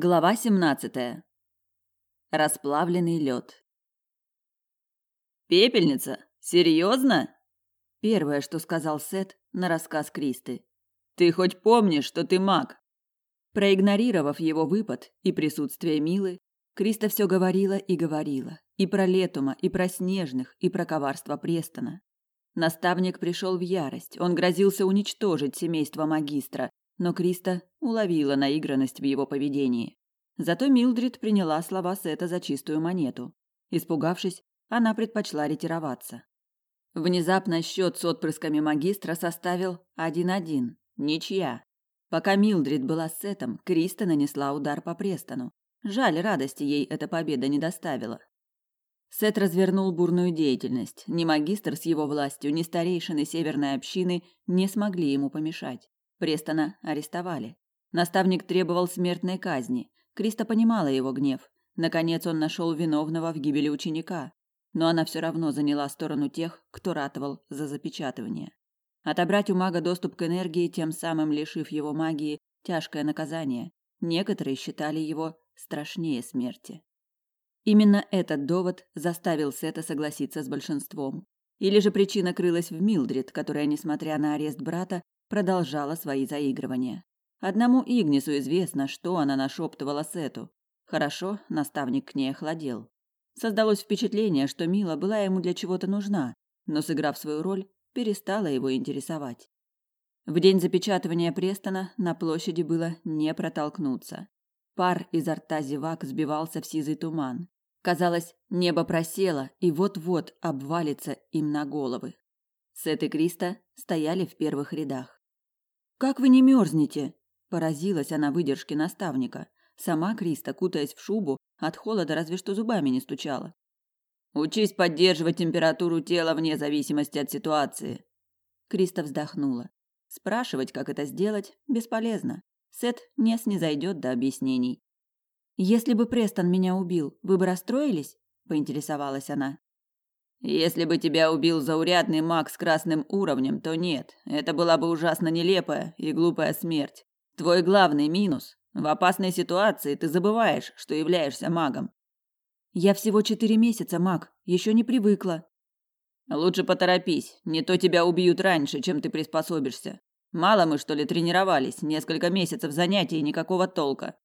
Глава 17. Расплавленный лед. Пепельница? Серьезно? Первое, что сказал Сет на рассказ Кристы. Ты хоть помнишь, что ты маг? Проигнорировав его выпад и присутствие Милы, Криста все говорила и говорила, и про Летума, и про Снежных, и про коварство Престона. Наставник пришел в ярость. Он грозился уничтожить семейство магистра, но Криста уловила наигранность в его поведении. Зато Милдрид приняла слова Сета за чистую монету. Испугавшись, она предпочла ретироваться. Внезапно счет с отпрысками магистра составил 1-1. Ничья. Пока Милдрид была с Сетом, Криста нанесла удар по Престону. Жаль, радости ей эта победа не доставила. Сет развернул бурную деятельность. Ни магистр с его властью, ни старейшины северной общины не смогли ему помешать. Престона арестовали. Наставник требовал смертной казни. Криста понимала его гнев. Наконец он нашел виновного в гибели ученика. Но она все равно заняла сторону тех, кто ратовал за запечатывание. Отобрать у мага доступ к энергии, тем самым лишив его магии, тяжкое наказание. Некоторые считали его страшнее смерти. Именно этот довод заставил Сета согласиться с большинством. Или же причина крылась в Милдрид, которая, несмотря на арест брата, продолжала свои заигрывания. Одному Игнису известно, что она нашептывала Сету. Хорошо, наставник к ней охладел. Создалось впечатление, что Мила была ему для чего-то нужна, но, сыграв свою роль, перестала его интересовать. В день запечатывания Престона на площади было не протолкнуться. Пар изо рта зевак сбивался в сизый туман. Казалось, небо просело и вот-вот обвалится им на головы. Сет и Криста стояли в первых рядах. Как вы не мерзнете? Поразилась она выдержке наставника. Сама Криста, кутаясь в шубу, от холода разве что зубами не стучала. Учись поддерживать температуру тела вне зависимости от ситуации. Криста вздохнула. Спрашивать, как это сделать, бесполезно. Сет не снизойдет до объяснений. Если бы Престон меня убил, вы бы расстроились? поинтересовалась она. Если бы тебя убил заурядный маг с красным уровнем, то нет. Это была бы ужасно нелепая и глупая смерть. Твой главный минус в опасной ситуации ты забываешь, что являешься магом. Я всего четыре месяца маг, еще не привыкла. Лучше поторопись, не то тебя убьют раньше, чем ты приспособишься. Мало мы что ли тренировались, несколько месяцев занятий и никакого толка.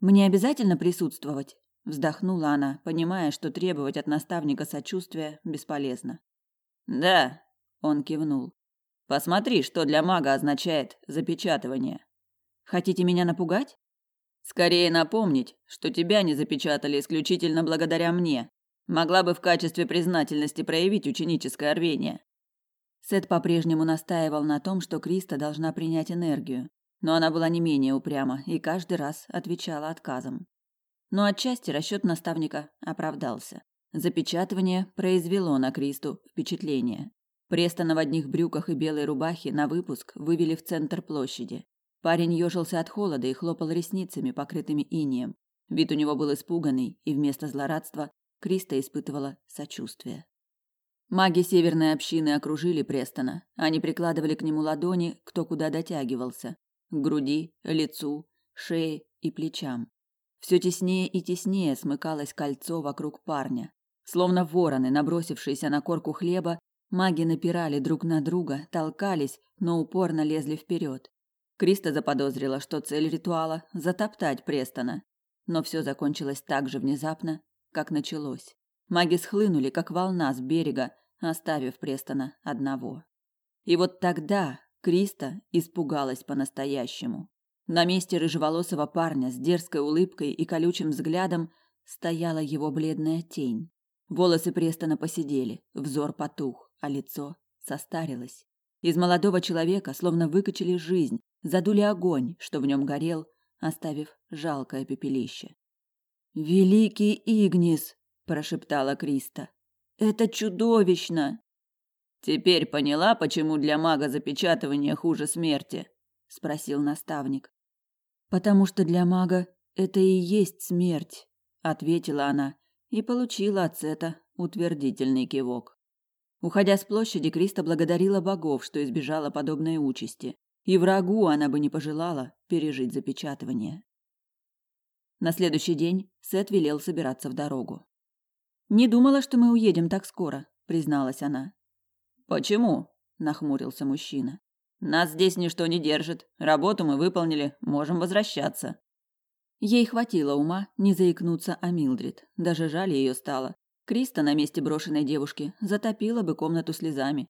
Мне обязательно присутствовать? Вздохнула она, понимая, что требовать от наставника сочувствия бесполезно. Да, он кивнул. Посмотри, что для мага означает запечатывание. Хотите меня напугать? Скорее напомнить, что тебя не запечатали исключительно благодаря мне. Могла бы в качестве признательности проявить ученическое рвение. Сет по-прежнему настаивал на том, что Криста должна принять энергию, но она была не менее упряма и каждый раз отвечала отказом. Но отчасти расчет наставника оправдался. Запечатывание произвело на Кристу впечатление. Престона в одних брюках и белой рубахе на выпуск вывели в центр площади. Парень ежился от холода и хлопал ресницами, покрытыми инеем. Вид у него был испуганный, и вместо злорадства Криста испытывала сочувствие. Маги северной общины окружили Престона. Они прикладывали к нему ладони, кто куда дотягивался: к груди, лицу, шее и плечам. Все теснее и теснее смыкалось кольцо вокруг парня. Словно вороны, набросившиеся на корку хлеба, маги напирали друг на друга, толкались, но упорно лезли вперед. Криста заподозрила, что цель ритуала – затоптать Престона. Но все закончилось так же внезапно, как началось. Маги схлынули, как волна с берега, оставив Престона одного. И вот тогда Криста испугалась по-настоящему. На месте рыжеволосого парня с дерзкой улыбкой и колючим взглядом стояла его бледная тень. Волосы Престона посидели, взор потух, а лицо состарилось. Из молодого человека словно выкачали жизнь, задули огонь, что в нем горел, оставив жалкое пепелище. «Великий Игнис!» – прошептала Криста. «Это чудовищно!» «Теперь поняла, почему для мага запечатывание хуже смерти?» – спросил наставник. Потому что для мага это и есть смерть, ответила она и получила от Сета утвердительный кивок. Уходя с площади, Криста благодарила богов, что избежала подобной участи, и врагу она бы не пожелала пережить запечатывание. На следующий день Сет велел собираться в дорогу. «Не думала, что мы уедем так скоро», — призналась она. «Почему?» — нахмурился мужчина. «Нас здесь ничто не держит. Работу мы выполнили, можем возвращаться». Ей хватило ума не заикнуться о Милдрид. Даже жаль ее стало. Криста на месте брошенной девушки затопила бы комнату слезами.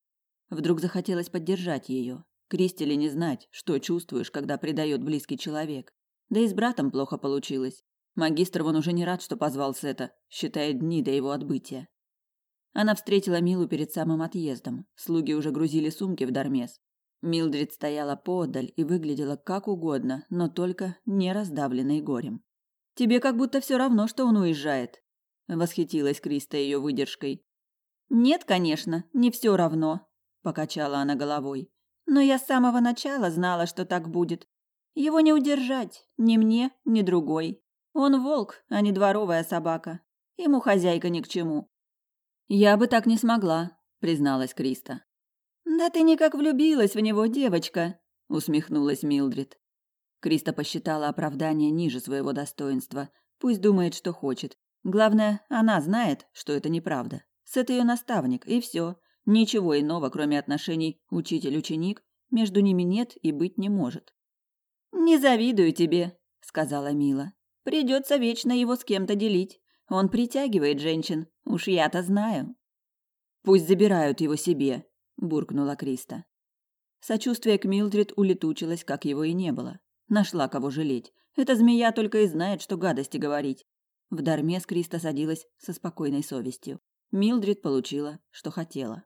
Вдруг захотелось поддержать ее. Кристи ли не знать, что чувствуешь, когда предает близкий человек. Да и с братом плохо получилось. Магистр вон уже не рад, что позвал Сета, считает дни до его отбытия. Она встретила Милу перед самым отъездом. Слуги уже грузили сумки в Дармес. Милдрид стояла поодаль и выглядела как угодно, но только не раздавленной горем. «Тебе как будто все равно, что он уезжает», — восхитилась Криста ее выдержкой. «Нет, конечно, не все равно», — покачала она головой. «Но я с самого начала знала, что так будет. Его не удержать, ни мне, ни другой. Он волк, а не дворовая собака. Ему хозяйка ни к чему». «Я бы так не смогла», — призналась Криста. «Да ты никак влюбилась в него, девочка», — усмехнулась Милдрид. Криста посчитала оправдание ниже своего достоинства. Пусть думает, что хочет. Главное, она знает, что это неправда. Сет ее наставник, и все. Ничего иного, кроме отношений учитель-ученик, между ними нет и быть не может. «Не завидую тебе», — сказала Мила. «Придется вечно его с кем-то делить. Он притягивает женщин, уж я-то знаю». «Пусть забирают его себе», буркнула Криста. Сочувствие к Милдрид улетучилось, как его и не было. Нашла кого жалеть. Эта змея только и знает, что гадости говорить. В Дармес Криста садилась со спокойной совестью. Милдрид получила, что хотела.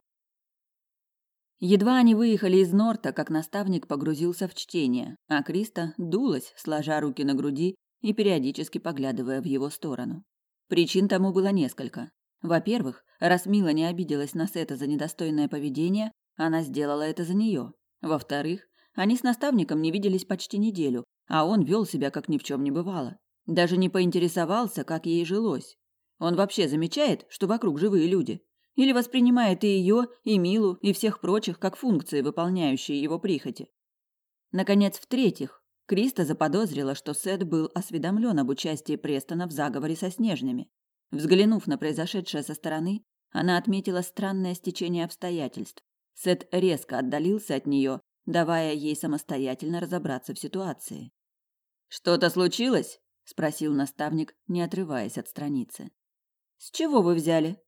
Едва они выехали из Норта, как наставник погрузился в чтение, а Криста дулась, сложа руки на груди и периодически поглядывая в его сторону. Причин тому было несколько. Во-первых, раз Мила не обиделась на Сета за недостойное поведение, она сделала это за нее. Во-вторых, они с наставником не виделись почти неделю, а он вел себя как ни в чем не бывало. Даже не поинтересовался, как ей жилось. Он вообще замечает, что вокруг живые люди? Или воспринимает и ее, и Милу, и всех прочих как функции, выполняющие его прихоти? Наконец, в-третьих, Криста заподозрила, что Сет был осведомлен об участии Престона в заговоре со Снежными. Взглянув на произошедшее со стороны, она отметила странное стечение обстоятельств. Сет резко отдалился от нее, давая ей самостоятельно разобраться в ситуации. «Что-то случилось?» – спросил наставник, не отрываясь от страницы. «С чего вы взяли?»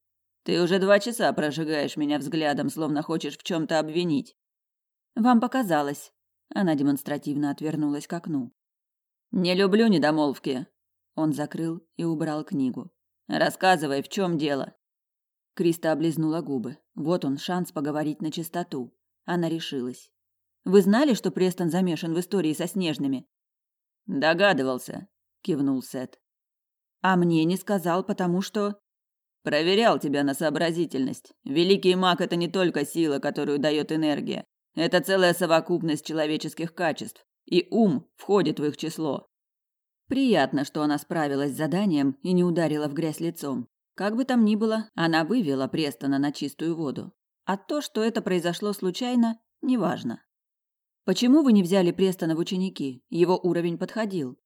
«Ты уже два часа прожигаешь меня взглядом, словно хочешь в чем-то обвинить». «Вам показалось». Она демонстративно отвернулась к окну. «Не люблю недомолвки». Он закрыл и убрал книгу. Рассказывай, в чем дело. Криста облизнула губы. Вот он, шанс поговорить на чистоту. Она решилась. Вы знали, что Престон замешан в истории со снежными? Догадывался, кивнул Сет. А мне не сказал, потому что проверял тебя на сообразительность. Великий маг это не только сила, которую дает энергия. Это целая совокупность человеческих качеств, и ум входит в их число. Приятно, что она справилась с заданием и не ударила в грязь лицом. Как бы там ни было, она вывела Престона на чистую воду. А то, что это произошло случайно, неважно. Почему вы не взяли Престона в ученики? Его уровень подходил.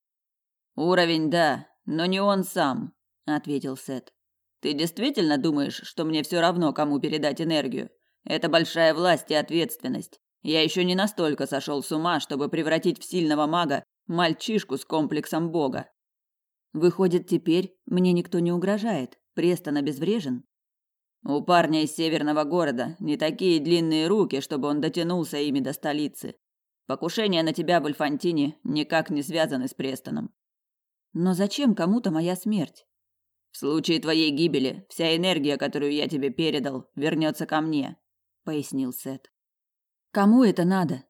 Уровень, да, но не он сам, ответил Сет. Ты действительно думаешь, что мне все равно, кому передать энергию? Это большая власть и ответственность. Я еще не настолько сошел с ума, чтобы превратить в сильного мага мальчишку с комплексом бога. Выходит, теперь мне никто не угрожает. Престон обезврежен. У парня из северного города не такие длинные руки, чтобы он дотянулся ими до столицы. Покушения на тебя в Альфантине никак не связаны с Престоном. Но зачем кому-то моя смерть? В случае твоей гибели вся энергия, которую я тебе передал, вернется ко мне, пояснил Сет. Кому это надо?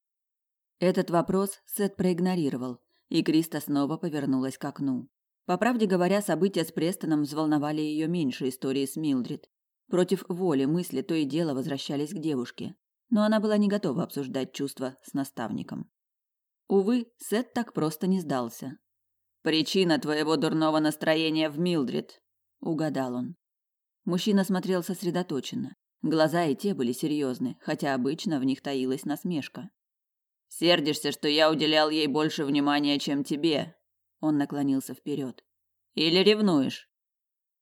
Этот вопрос Сет проигнорировал, и Криста снова повернулась к окну. По правде говоря, события с Престоном взволновали ее меньше истории с Милдрид. Против воли мысли то и дело возвращались к девушке, но она была не готова обсуждать чувства с наставником. Увы, Сет так просто не сдался. «Причина твоего дурного настроения в Милдрид», — угадал он. Мужчина смотрел сосредоточенно. Глаза и те были серьезны, хотя обычно в них таилась насмешка. Сердишься, что я уделял ей больше внимания, чем тебе. Он наклонился вперед. Или ревнуешь?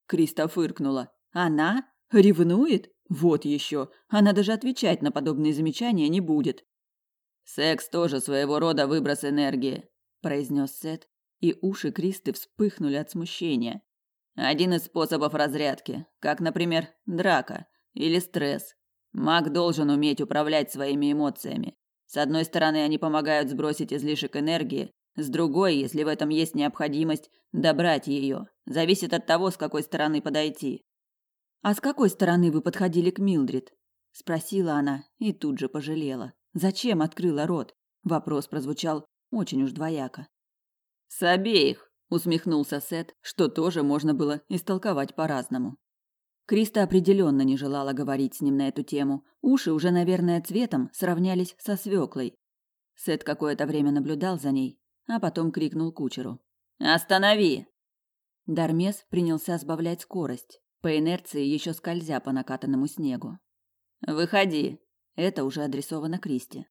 Криста фыркнула. Она ревнует? Вот еще. Она даже отвечать на подобные замечания не будет. Секс тоже своего рода выброс энергии, произнес Сет, и уши Кристы вспыхнули от смущения. Один из способов разрядки, как, например, драка или стресс. Маг должен уметь управлять своими эмоциями. С одной стороны, они помогают сбросить излишек энергии, с другой, если в этом есть необходимость, добрать ее. Зависит от того, с какой стороны подойти. А с какой стороны вы подходили к Милдрид? спросила она и тут же пожалела. Зачем открыла рот? Вопрос прозвучал очень уж двояко. С обеих, усмехнулся Сет, что тоже можно было истолковать по-разному. Криста определенно не желала говорить с ним на эту тему. Уши уже, наверное, цветом сравнялись со свеклой. Сет какое-то время наблюдал за ней, а потом крикнул кучеру: "Останови!" Дармес принялся сбавлять скорость, по инерции еще скользя по накатанному снегу. "Выходи", это уже адресовано Кристи.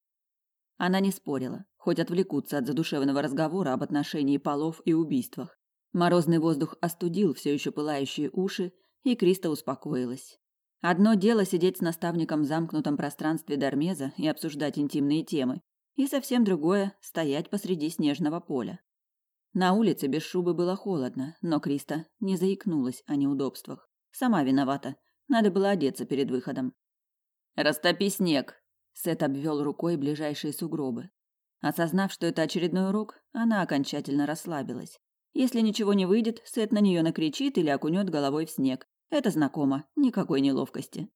Она не спорила, хоть отвлекутся от задушевного разговора об отношении полов и убийствах. Морозный воздух остудил все еще пылающие уши, и Криста успокоилась. Одно дело сидеть с наставником в замкнутом пространстве Дармеза и обсуждать интимные темы, и совсем другое стоять посреди снежного поля. На улице без шубы было холодно, но Криста не заикнулась о неудобствах. Сама виновата. Надо было одеться перед выходом. Растопи снег, Сет обвел рукой ближайшие сугробы. Осознав, что это очередной урок, она окончательно расслабилась. Если ничего не выйдет, Сет на нее накричит или окунет головой в снег. Это знакомо, никакой неловкости.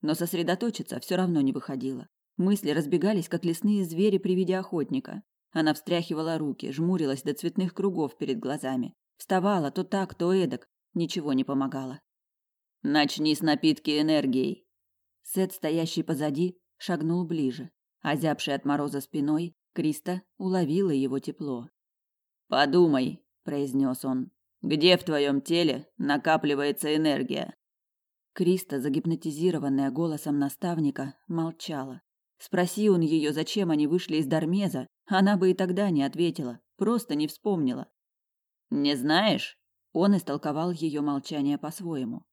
Но сосредоточиться все равно не выходило. Мысли разбегались, как лесные звери при виде охотника. Она встряхивала руки, жмурилась до цветных кругов перед глазами. Вставала то так, то эдак. Ничего не помогало. «Начни с напитки энергией». Сет, стоящий позади, шагнул ближе. Озябший от мороза спиной, Криста уловила его тепло. «Подумай», – произнес он, – «где в твоем теле накапливается энергия?» Криста, загипнотизированная голосом наставника, молчала. Спроси он ее, зачем они вышли из Дармеза, она бы и тогда не ответила, просто не вспомнила. «Не знаешь?» Он истолковал ее молчание по-своему.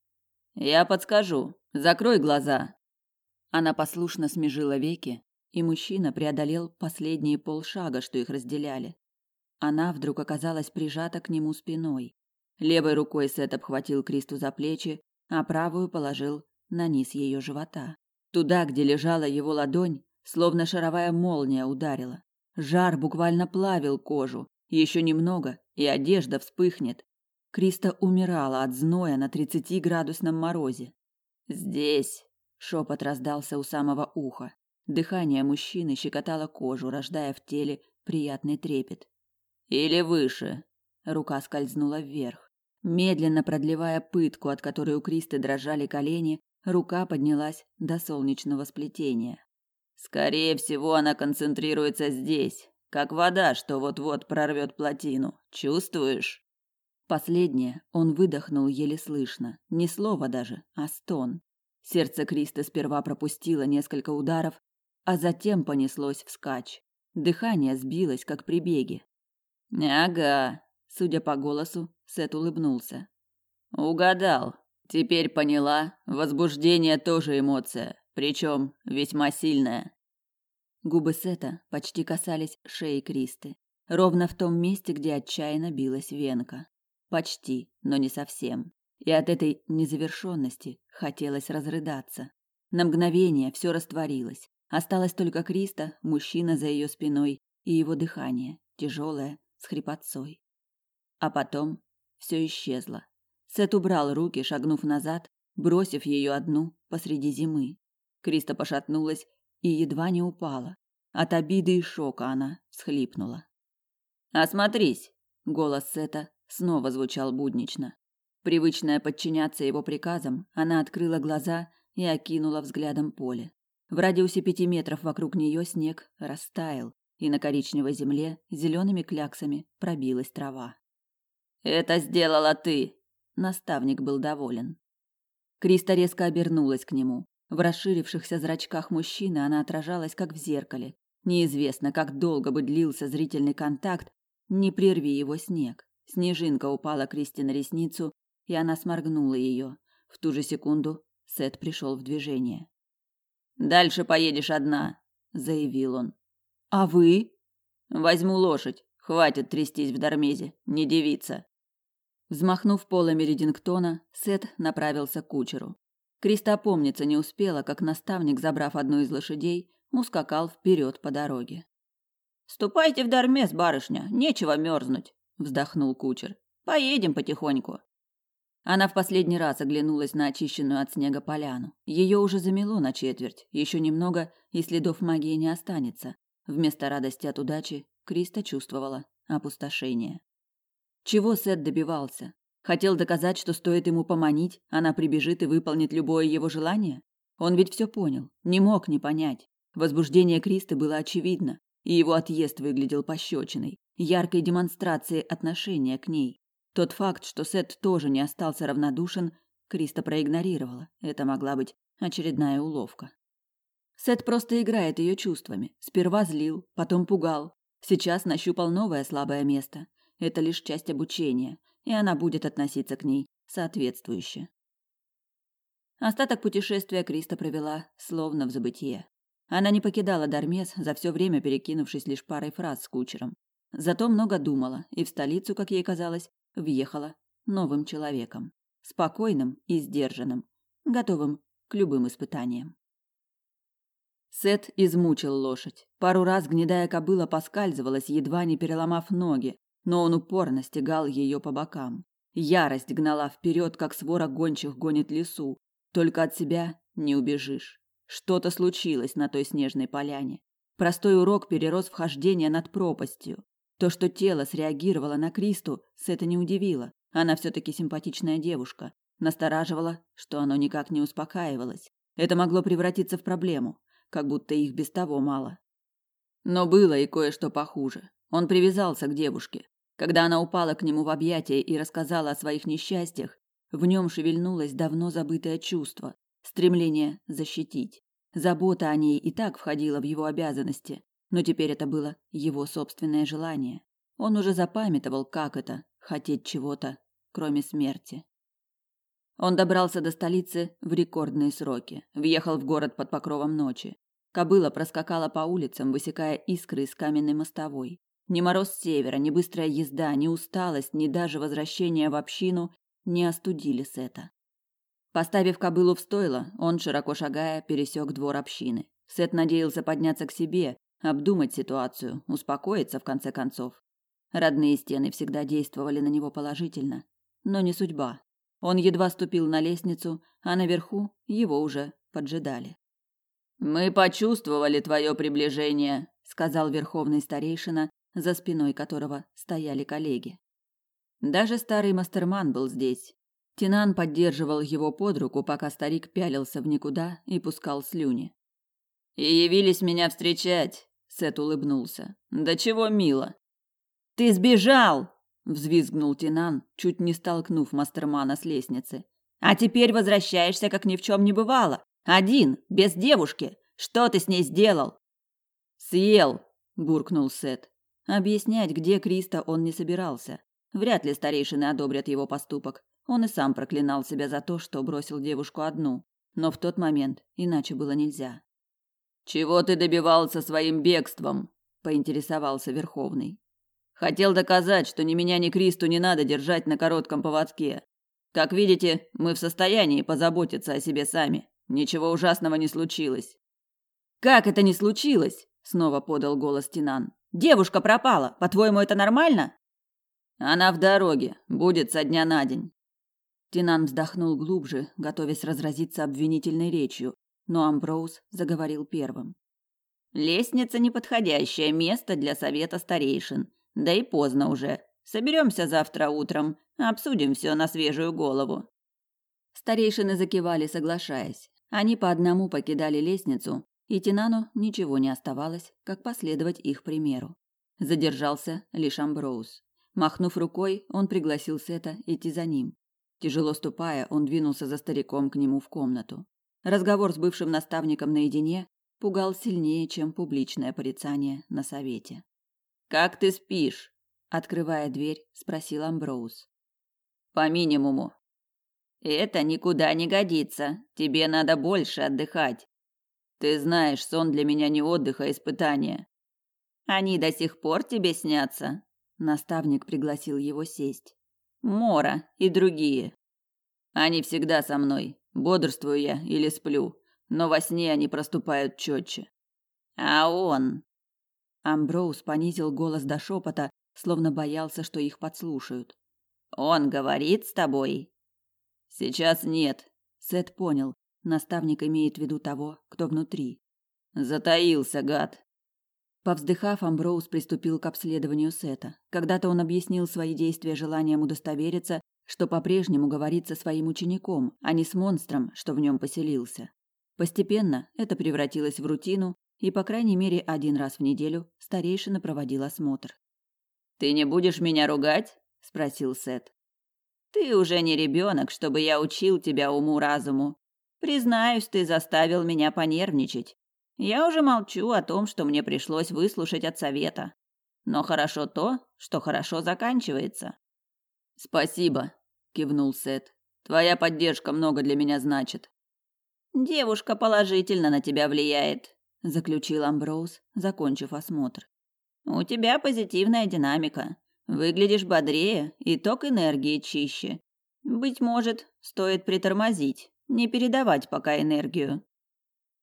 «Я подскажу. Закрой глаза. Она послушно смежила веки, и мужчина преодолел последние полшага, что их разделяли. Она вдруг оказалась прижата к нему спиной. Левой рукой Сет обхватил Кристу за плечи, а правую положил на низ ее живота. Туда, где лежала его ладонь, словно шаровая молния ударила. Жар буквально плавил кожу. Еще немного, и одежда вспыхнет. Криста умирала от зноя на тридцатиградусном морозе. «Здесь», Шепот раздался у самого уха. Дыхание мужчины щекотало кожу, рождая в теле приятный трепет. Или выше. Рука скользнула вверх. Медленно продлевая пытку, от которой у Кристы дрожали колени, рука поднялась до солнечного сплетения. Скорее всего, она концентрируется здесь, как вода, что вот-вот прорвет плотину. Чувствуешь? Последнее он выдохнул еле слышно, ни слова даже, а стон. Сердце Криста сперва пропустило несколько ударов, а затем понеслось вскачь. Дыхание сбилось, как при беге. «Ага», — судя по голосу, Сет улыбнулся. «Угадал. Теперь поняла, возбуждение тоже эмоция, причем весьма сильная». Губы Сета почти касались шеи Кристы, ровно в том месте, где отчаянно билась венка. Почти, но не совсем и от этой незавершенности хотелось разрыдаться. На мгновение все растворилось. Осталось только Криста, мужчина за ее спиной и его дыхание, тяжелое, с хрипотцой. А потом все исчезло. Сет убрал руки, шагнув назад, бросив ее одну посреди зимы. Криста пошатнулась и едва не упала. От обиды и шока она всхлипнула. «Осмотрись!» — голос Сета снова звучал буднично. Привычная подчиняться его приказам, она открыла глаза и окинула взглядом поле. В радиусе пяти метров вокруг нее снег растаял, и на коричневой земле зелеными кляксами пробилась трава. «Это сделала ты!» Наставник был доволен. Криста резко обернулась к нему. В расширившихся зрачках мужчины она отражалась, как в зеркале. Неизвестно, как долго бы длился зрительный контакт, не прерви его снег. Снежинка упала Кристи на ресницу, и она сморгнула ее. В ту же секунду Сет пришел в движение. «Дальше поедешь одна», — заявил он. «А вы?» «Возьму лошадь. Хватит трястись в Дармезе, не девица». Взмахнув полами Редингтона, Сет направился к кучеру. Криста помниться не успела, как наставник, забрав одну из лошадей, ускакал вперед по дороге. «Ступайте в Дармез, барышня, нечего мерзнуть», — вздохнул кучер. «Поедем потихоньку». Она в последний раз оглянулась на очищенную от снега поляну. Ее уже замело на четверть, еще немного, и следов магии не останется. Вместо радости от удачи Криста чувствовала опустошение. Чего Сет добивался? Хотел доказать, что стоит ему поманить, она прибежит и выполнит любое его желание? Он ведь все понял, не мог не понять. Возбуждение Кристы было очевидно, и его отъезд выглядел пощечиной, яркой демонстрацией отношения к ней. Тот факт, что Сет тоже не остался равнодушен, Криста проигнорировала. Это могла быть очередная уловка. Сет просто играет ее чувствами. Сперва злил, потом пугал. Сейчас нащупал новое слабое место. Это лишь часть обучения, и она будет относиться к ней соответствующе. Остаток путешествия Криста провела словно в забытье. Она не покидала Дармес, за все время перекинувшись лишь парой фраз с кучером. Зато много думала, и в столицу, как ей казалось, въехала новым человеком. Спокойным и сдержанным, готовым к любым испытаниям. Сет измучил лошадь. Пару раз гнедая кобыла поскальзывалась, едва не переломав ноги, но он упорно стегал ее по бокам. Ярость гнала вперед, как свора гончих гонит лесу. Только от себя не убежишь. Что-то случилось на той снежной поляне. Простой урок перерос в над пропастью. То, что тело среагировало на Кристу, Сета не удивило. Она все-таки симпатичная девушка. Настораживало, что оно никак не успокаивалось. Это могло превратиться в проблему, как будто их без того мало. Но было и кое-что похуже. Он привязался к девушке. Когда она упала к нему в объятия и рассказала о своих несчастьях, в нем шевельнулось давно забытое чувство, стремление защитить. Забота о ней и так входила в его обязанности, но теперь это было его собственное желание. Он уже запамятовал, как это хотеть чего-то, кроме смерти. Он добрался до столицы в рекордные сроки, въехал в город под покровом ночи. Кобыла проскакала по улицам, высекая искры из каменной мостовой. Ни мороз севера, ни быстрая езда, ни усталость, ни даже возвращение в общину не остудили Сета. Поставив кобылу в стойло, он, широко шагая, пересек двор общины. Сет надеялся подняться к себе, обдумать ситуацию, успокоиться в конце концов. Родные стены всегда действовали на него положительно, но не судьба. Он едва ступил на лестницу, а наверху его уже поджидали. Мы почувствовали твое приближение, сказал верховный старейшина, за спиной которого стояли коллеги. Даже старый мастерман был здесь. Тинан поддерживал его под руку, пока старик пялился в никуда и пускал слюни. И явились меня встречать, Сет улыбнулся. Да чего мило. Ты сбежал, взвизгнул Тинан, чуть не столкнув мастермана с лестницы. А теперь возвращаешься, как ни в чем не бывало. Один, без девушки. Что ты с ней сделал? Съел, буркнул Сет. Объяснять, где Криста, он не собирался. Вряд ли старейшины одобрят его поступок. Он и сам проклинал себя за то, что бросил девушку одну. Но в тот момент иначе было нельзя. «Чего ты добивался своим бегством?» – поинтересовался Верховный. «Хотел доказать, что ни меня, ни Кристу не надо держать на коротком поводке. Как видите, мы в состоянии позаботиться о себе сами. Ничего ужасного не случилось». «Как это не случилось?» – снова подал голос Тинан. Девушка пропала. По-твоему, это нормально? Она в дороге, будет со дня на день. Тинан вздохнул глубже, готовясь разразиться обвинительной речью, но Амброуз заговорил первым. Лестница неподходящее место для совета старейшин. Да и поздно уже. Соберемся завтра утром, обсудим все на свежую голову. Старейшины закивали, соглашаясь. Они по одному покидали лестницу, и Тинану ничего не оставалось, как последовать их примеру. Задержался лишь Амброуз. Махнув рукой, он пригласил Сета идти за ним. Тяжело ступая, он двинулся за стариком к нему в комнату. Разговор с бывшим наставником наедине пугал сильнее, чем публичное порицание на совете. «Как ты спишь?» открывая дверь, спросил Амброуз. По минимуму. Это никуда не годится. Тебе надо больше отдыхать. Ты знаешь, сон для меня не отдых, а испытание. Они до сих пор тебе снятся. Наставник пригласил его сесть. Мора и другие. Они всегда со мной. Бодрствую я или сплю, но во сне они проступают четче. А он? Амброуз понизил голос до шепота, словно боялся, что их подслушают. Он говорит с тобой? Сейчас нет. Сет понял. Наставник имеет в виду того, кто внутри. Затаился, гад. Повздыхав, Амброуз приступил к обследованию Сета. Когда-то он объяснил свои действия желанием удостовериться, что по-прежнему говорит со своим учеником, а не с монстром, что в нем поселился. Постепенно это превратилось в рутину, и по крайней мере один раз в неделю старейшина проводил осмотр. Ты не будешь меня ругать? спросил Сет. Ты уже не ребенок, чтобы я учил тебя уму-разуму. Признаюсь, ты заставил меня понервничать. Я уже молчу о том, что мне пришлось выслушать от совета. Но хорошо то, что хорошо заканчивается. Спасибо, кивнул Сет. Твоя поддержка много для меня значит. Девушка положительно на тебя влияет, заключил Амброуз, закончив осмотр. У тебя позитивная динамика. Выглядишь бодрее, и ток энергии чище. Быть может, стоит притормозить, не передавать пока энергию.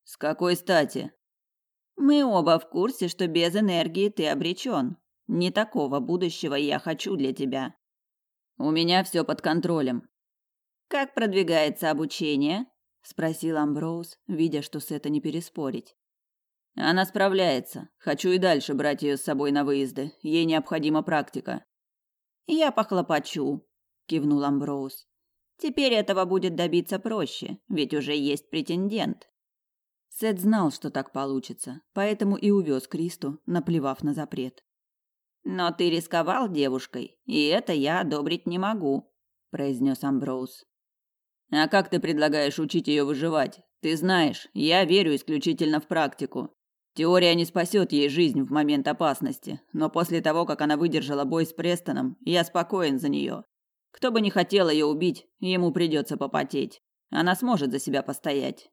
С какой стати? Мы оба в курсе, что без энергии ты обречен. Не такого будущего я хочу для тебя. У меня все под контролем. Как продвигается обучение? спросил Амброуз, видя, что с это не переспорить. Она справляется. Хочу и дальше брать ее с собой на выезды. Ей необходима практика. Я похлопочу, кивнул Амброуз. Теперь этого будет добиться проще, ведь уже есть претендент. Сет знал, что так получится, поэтому и увез Кристу, наплевав на запрет. Но ты рисковал девушкой, и это я одобрить не могу, произнес Амброуз. А как ты предлагаешь учить ее выживать? Ты знаешь, я верю исключительно в практику. Теория не спасет ей жизнь в момент опасности, но после того, как она выдержала бой с Престоном, я спокоен за нее. Кто бы не хотел ее убить, ему придется попотеть. Она сможет за себя постоять.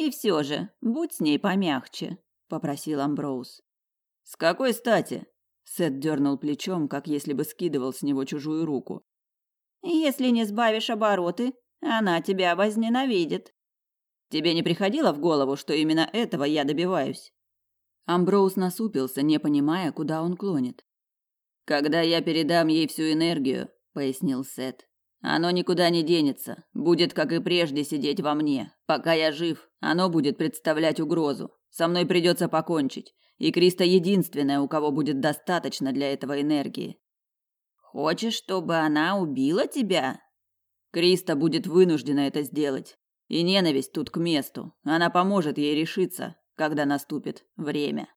И все же, будь с ней помягче, попросил Амброуз. С какой стати? Сет дернул плечом, как если бы скидывал с него чужую руку. Если не сбавишь обороты, она тебя возненавидит. Тебе не приходило в голову, что именно этого я добиваюсь? Амброуз насупился, не понимая, куда он клонит. Когда я передам ей всю энергию, пояснил Сет. Оно никуда не денется, будет как и прежде сидеть во мне. Пока я жив, оно будет представлять угрозу. Со мной придется покончить, и Криста единственная, у кого будет достаточно для этого энергии. Хочешь, чтобы она убила тебя? Криста будет вынуждена это сделать. И ненависть тут к месту. Она поможет ей решиться, когда наступит время.